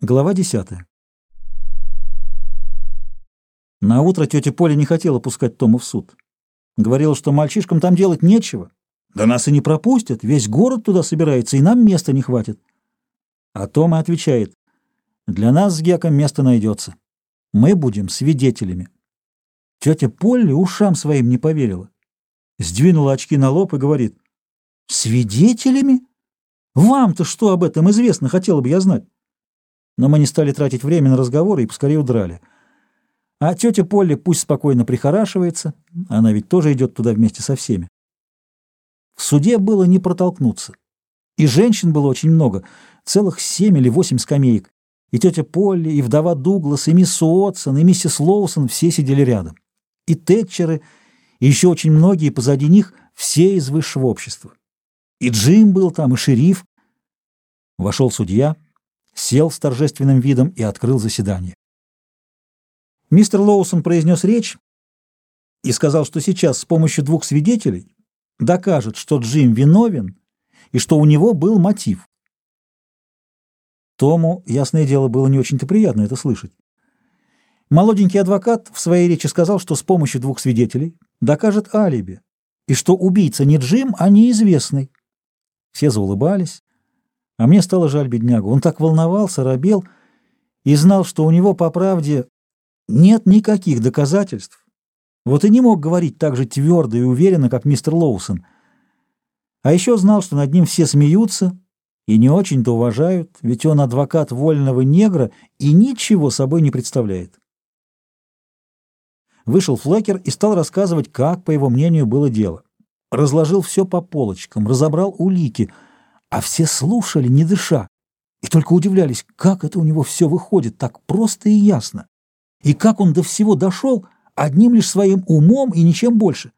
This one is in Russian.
Глава 10. На утро тетя Поля не хотела пускать Тома в суд. Говорила, что мальчишкам там делать нечего. Да нас и не пропустят, весь город туда собирается, и нам места не хватит. А Тома отвечает, для нас с Геком место найдется. Мы будем свидетелями. Тетя Полли ушам своим не поверила. Сдвинула очки на лоб и говорит, свидетелями? Вам-то что об этом известно, хотела бы я знать но мы не стали тратить время на разговоры и поскорее удрали. А тетя Полли пусть спокойно прихорашивается, она ведь тоже идет туда вместе со всеми. В суде было не протолкнуться. И женщин было очень много, целых семь или восемь скамеек. И тетя Полли, и вдова Дуглас, и мисс Уотсон, и миссис Лоусон все сидели рядом. И Тэтчеры, и еще очень многие позади них, все из высшего общества. И Джим был там, и шериф. Вошел судья — сел с торжественным видом и открыл заседание. Мистер Лоусон произнес речь и сказал, что сейчас с помощью двух свидетелей докажет, что Джим виновен и что у него был мотив. Тому, ясное дело, было не очень-то приятно это слышать. Молоденький адвокат в своей речи сказал, что с помощью двух свидетелей докажет алиби, и что убийца не Джим, а неизвестный. Все заулыбались. А мне стало жаль беднягу. Он так волновался, робел и знал, что у него, по правде, нет никаких доказательств. Вот и не мог говорить так же твердо и уверенно, как мистер Лоусон. А еще знал, что над ним все смеются и не очень-то уважают, ведь он адвокат вольного негра и ничего собой не представляет. Вышел Флекер и стал рассказывать, как, по его мнению, было дело. Разложил все по полочкам, разобрал улики — а все слушали, не дыша, и только удивлялись, как это у него все выходит так просто и ясно, и как он до всего дошел одним лишь своим умом и ничем больше.